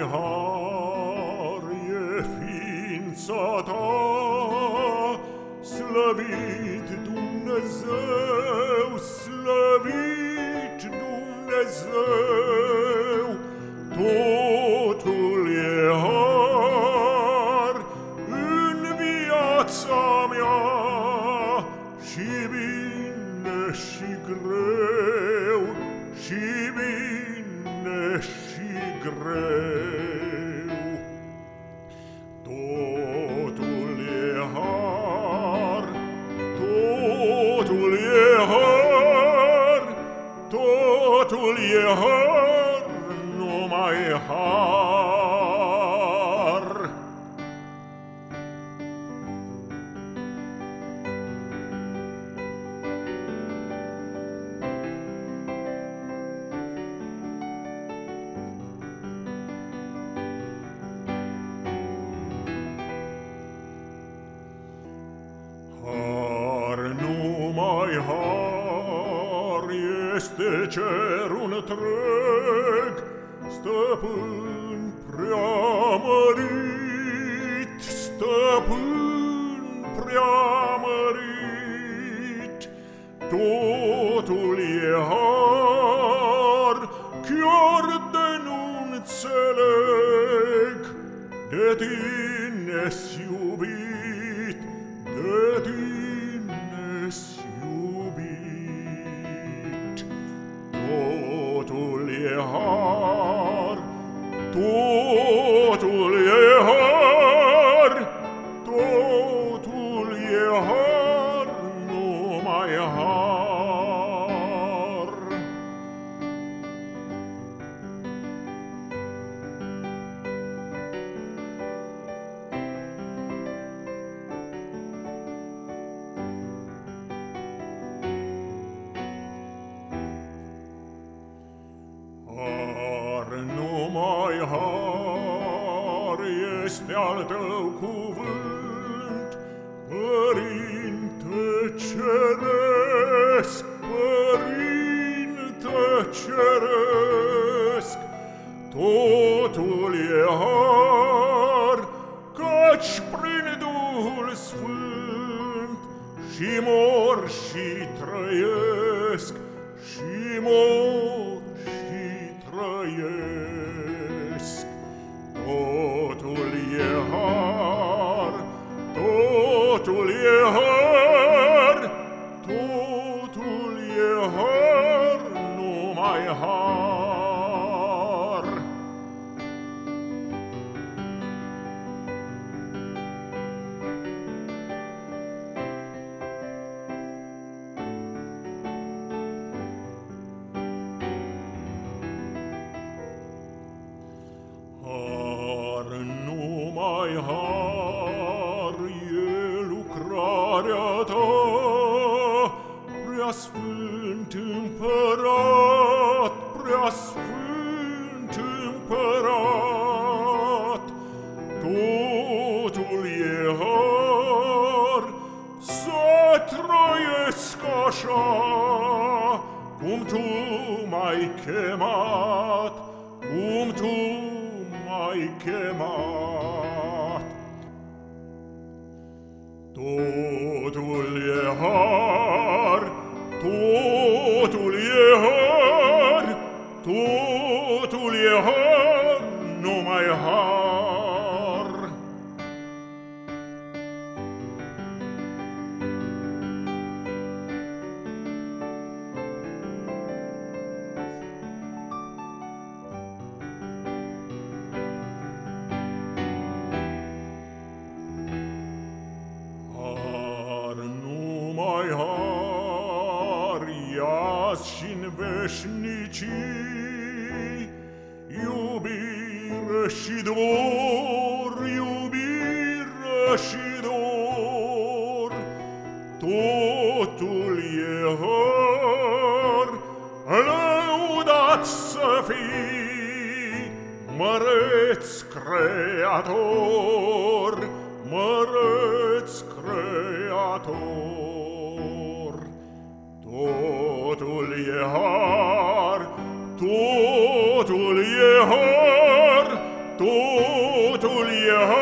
har e ființa ta, Slăvit Dumnezeu, slăvit Dumnezeu, Totul e har în viața mea, Și bine și greu. Totul e har, numai har. Har numai har este cer un întreg, stăpân preamărit, stăpân preamărit, totul e har, chiar de nu înțeleg, de tine-s iubit, de tine-s iubit. e har Totul e har Totul e har Numai har har este al tău cuvânt, Părinte Ceresc, Părinte Ceresc, totul e har, căci prin Duhul Sfânt și mor și trăiesc, și mor My heart, Har nog my heart. așa cum tu m-ai chemat, cum tu m-ai chemat. Totul e har, totul e har, totul e har, numai har. Veșnicii, Iubire și dor, iubire și dor, Totul e har, lăudat să fii, Măreț creator, măreț creator. totul e